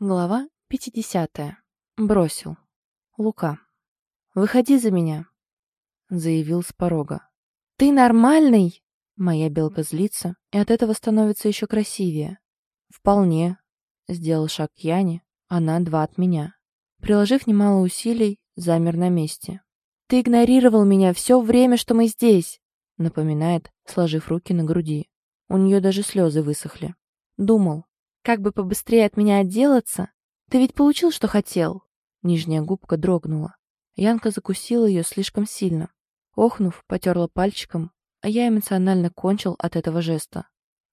Глава 50. Бросил. Лука. «Выходи за меня», — заявил с порога. «Ты нормальный?» Моя белка злится, и от этого становится еще красивее. «Вполне», — сделал шаг к Яне, она два от меня. Приложив немало усилий, замер на месте. «Ты игнорировал меня все время, что мы здесь», — напоминает, сложив руки на груди. У нее даже слезы высохли. Думал, как бы побыстрее от меня отделаться? Ты ведь получил, что хотел?» Нижняя губка дрогнула. Янка закусила ее слишком сильно. Охнув, потерла пальчиком, а я эмоционально кончил от этого жеста.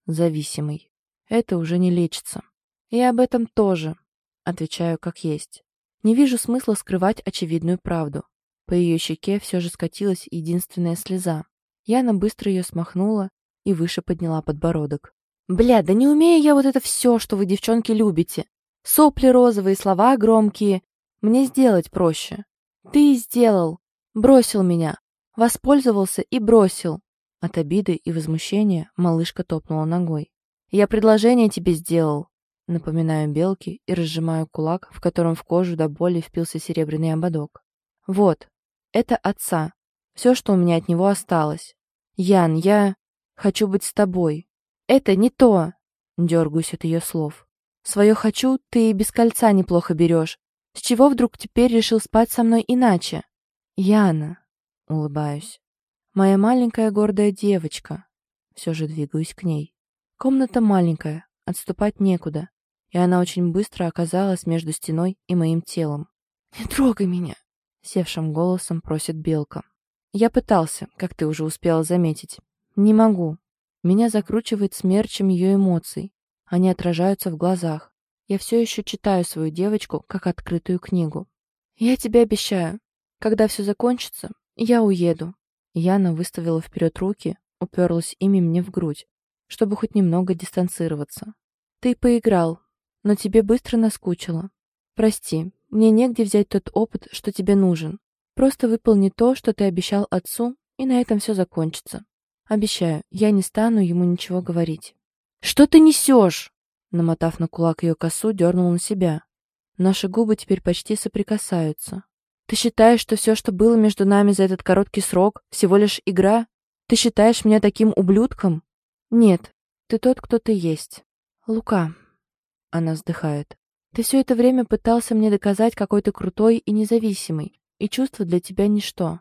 Зависимый. Это уже не лечится. И об этом тоже. Отвечаю как есть. Не вижу смысла скрывать очевидную правду. По ее щеке все же скатилась единственная слеза. Яна быстро ее смахнула и выше подняла подбородок. Бля, да не умею я вот это все, что вы, девчонки, любите. Сопли розовые, слова громкие. Мне сделать проще. Ты сделал. Бросил меня. Воспользовался и бросил. От обиды и возмущения малышка топнула ногой. Я предложение тебе сделал. Напоминаю белки и разжимаю кулак, в котором в кожу до боли впился серебряный ободок. Вот, это отца. Все, что у меня от него осталось. Ян, я хочу быть с тобой. «Это не то!» — дергаюсь от ее слов. «Свое «хочу» ты и без кольца неплохо берешь. С чего вдруг теперь решил спать со мной иначе?» «Яна!» — улыбаюсь. «Моя маленькая гордая девочка!» Все же двигаюсь к ней. Комната маленькая, отступать некуда, и она очень быстро оказалась между стеной и моим телом. «Не трогай меня!» — севшим голосом просит Белка. «Я пытался, как ты уже успела заметить. Не могу. Меня закручивает смерчем ее эмоций. Они отражаются в глазах. Я все еще читаю свою девочку, как открытую книгу. «Я тебе обещаю, когда все закончится, я уеду». Яна выставила вперед руки, уперлась ими мне в грудь, чтобы хоть немного дистанцироваться. «Ты поиграл, но тебе быстро наскучило. Прости, мне негде взять тот опыт, что тебе нужен. Просто выполни то, что ты обещал отцу, и на этом все закончится. Обещаю, я не стану ему ничего говорить. «Что ты несешь?» Намотав на кулак ее косу, дернул на себя. Наши губы теперь почти соприкасаются. «Ты считаешь, что все, что было между нами за этот короткий срок, всего лишь игра? Ты считаешь меня таким ублюдком?» «Нет, ты тот, кто ты есть. Лука». Она вздыхает. «Ты все это время пытался мне доказать, какой ты крутой и независимый, и чувства для тебя ничто.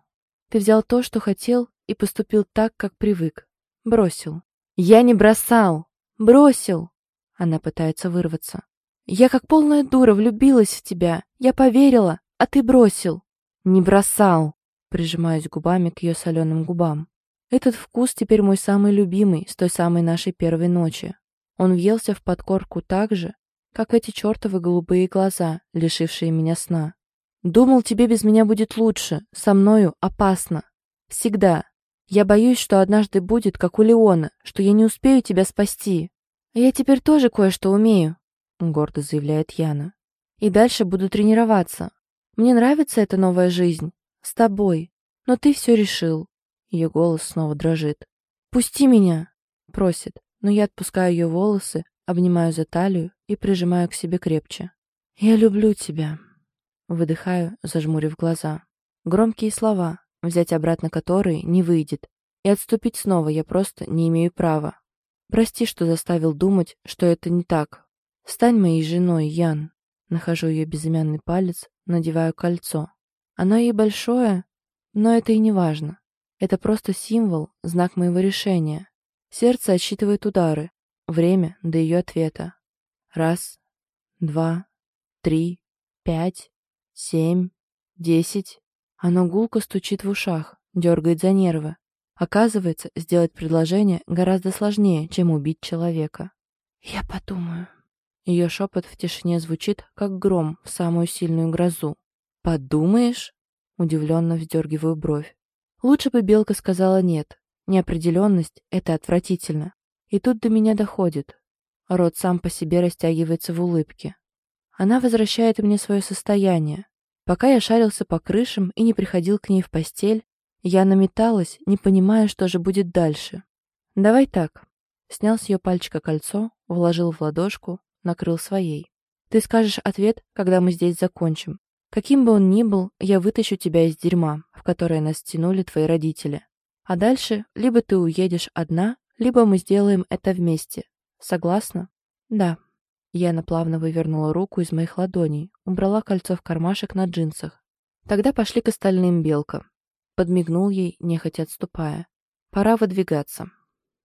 Ты взял то, что хотел, и поступил так, как привык. Бросил. «Я не бросал! Бросил!» Она пытается вырваться. «Я как полная дура влюбилась в тебя. Я поверила, а ты бросил!» «Не бросал!» Прижимаюсь губами к ее соленым губам. Этот вкус теперь мой самый любимый с той самой нашей первой ночи. Он въелся в подкорку так же, как эти чертовы голубые глаза, лишившие меня сна. Думал, тебе без меня будет лучше, со мною опасно. Всегда. Я боюсь, что однажды будет, как у Леона, что я не успею тебя спасти. Я теперь тоже кое-что умею, гордо заявляет Яна. И дальше буду тренироваться. Мне нравится эта новая жизнь. С тобой. Но ты все решил. Ее голос снова дрожит. «Пусти меня!» — просит, но я отпускаю ее волосы, обнимаю за талию и прижимаю к себе крепче. «Я люблю тебя!» Выдыхаю, зажмурив глаза. Громкие слова, взять обратно которые не выйдет, и отступить снова я просто не имею права. Прости, что заставил думать, что это не так. Стань моей женой, Ян. Нахожу ее безымянный палец, надеваю кольцо. Оно ей большое, но это и не важно. Это просто символ, знак моего решения. Сердце отсчитывает удары. Время до ее ответа. Раз, два, три, пять, семь, десять. Оно гулко стучит в ушах, дергает за нервы. Оказывается, сделать предложение гораздо сложнее, чем убить человека. «Я подумаю». Ее шепот в тишине звучит, как гром в самую сильную грозу. «Подумаешь?» Удивленно вздергиваю бровь. Лучше бы Белка сказала «нет». Неопределенность — это отвратительно. И тут до меня доходит. Рот сам по себе растягивается в улыбке. Она возвращает мне свое состояние, Пока я шарился по крышам и не приходил к ней в постель, я наметалась, не понимая, что же будет дальше. «Давай так». Снял с ее пальчика кольцо, вложил в ладошку, накрыл своей. Ты скажешь ответ, когда мы здесь закончим. Каким бы он ни был, я вытащу тебя из дерьма, в которое нас тянули твои родители. А дальше либо ты уедешь одна, либо мы сделаем это вместе. Согласна? Да. Яна плавно вывернула руку из моих ладоней, убрала кольцо в кармашек на джинсах. Тогда пошли к остальным белкам. Подмигнул ей, нехотя отступая. Пора выдвигаться.